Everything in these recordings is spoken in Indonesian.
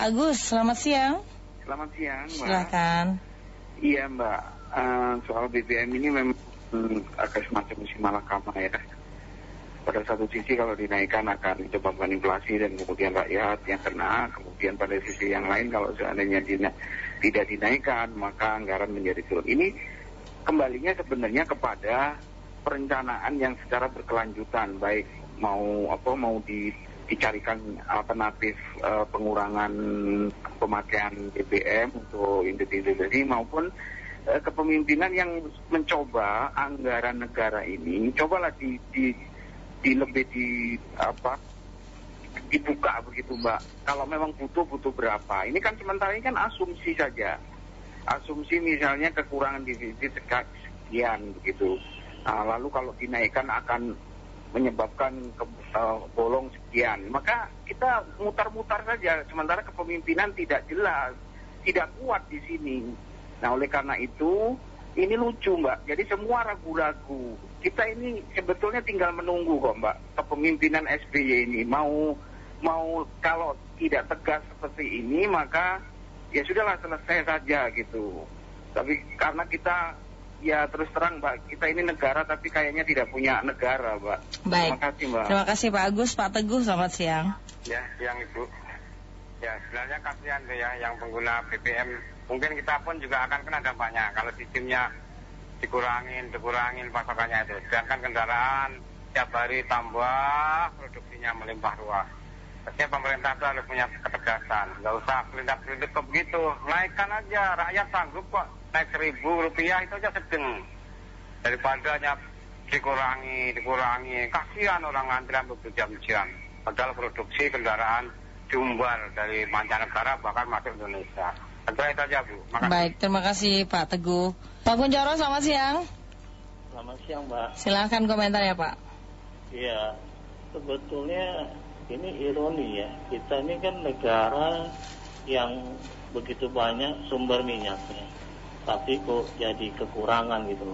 Pak Agus, selamat siang. Selamat siang, Mbak. Silakan. Iya, Mbak. Uh, soal BBM ini memang hmm, agak semacam malakama ya. Pada satu sisi kalau dinaikkan akan menyebabkan inflasi dan kemudian rakyat yang kena. Kemudian pada sisi yang lain kalau seandainya dina, tidak dinaikkan maka anggaran menjadi turun. Ini kembalinya sebenarnya kepada perencanaan yang secara berkelanjutan baik mau apa mau di dicarikan alternatif uh, pengurangan pemakaian BBM untuk industri maupun uh, kepemimpinan yang mencoba anggaran negara ini cobalah di, di, di lebih di apa dibuka begitu mbak. Kalau memang butuh butuh berapa? Ini kan sementara ini kan asumsi saja. Asumsi misalnya kekurangan defisit sekian begitu. Nah, lalu kalau dinaikkan akan menyebabkan ke, uh, bolong sekian. Maka kita mutar-mutar saja, sementara kepemimpinan tidak jelas, tidak kuat di sini. Nah oleh karena itu ini lucu mbak, jadi semua ragu-ragu. Kita ini sebetulnya tinggal menunggu kok mbak, kepemimpinan SBY ini mau mau kalau tidak tegas seperti ini maka ya sudahlah selesai saja gitu. Tapi karena kita ya terus terang Mbak, kita ini negara tapi kayaknya tidak punya negara Mbak. Baik. Terima kasih Mbak. Terima kasih Pak Agus, Pak Teguh, selamat siang. Ya, siang Ibu. Ya, sebenarnya kasihan tuh ya yang pengguna BBM. Mungkin kita pun juga akan kena dampaknya kalau sistemnya dikurangin, dikurangin pasokannya itu. Sedangkan kendaraan tiap hari tambah, produksinya melimpah ruah. Artinya pemerintah itu harus punya ketegasan. Nggak usah pelindak-pelindik begitu. Naikkan aja, rakyat sanggup kok. Naik seribu rupiah itu aja sedeng. Daripada hanya dikurangi, dikurangi. Kasihan orang antrian berjam-jam. Padahal produksi kendaraan jumbar dari mancanegara bahkan masuk Indonesia. Itu itu aja Bu. Makasih. Baik, terima kasih Pak Teguh. Pak Kunjoro, selamat siang. Selamat siang Mbak. Silahkan komentar ya Pak. Iya, sebetulnya ini ironi ya kita ini kan negara yang begitu banyak sumber minyaknya tapi kok jadi kekurangan gitu.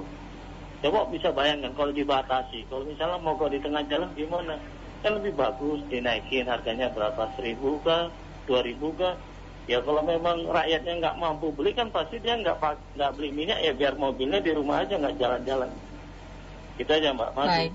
Coba bisa bayangkan kalau dibatasi. Kalau misalnya mau kok di tengah jalan gimana? Kan lebih bagus dinaikin harganya berapa? Seribu kah? Dua ribu kah? Ya kalau memang rakyatnya nggak mampu beli kan pasti dia nggak nggak beli minyak. Ya biar mobilnya di rumah aja nggak jalan-jalan. Kita aja mbak. Baik.